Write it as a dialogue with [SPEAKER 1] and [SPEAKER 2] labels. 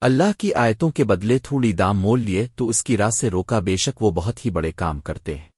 [SPEAKER 1] اللہ کی آیتوں کے بدلے تھوڑی دام مول لیے تو اس کی راہ سے روکا، بے شک وہ بہت ہی بڑے کام کرتے ہیں۔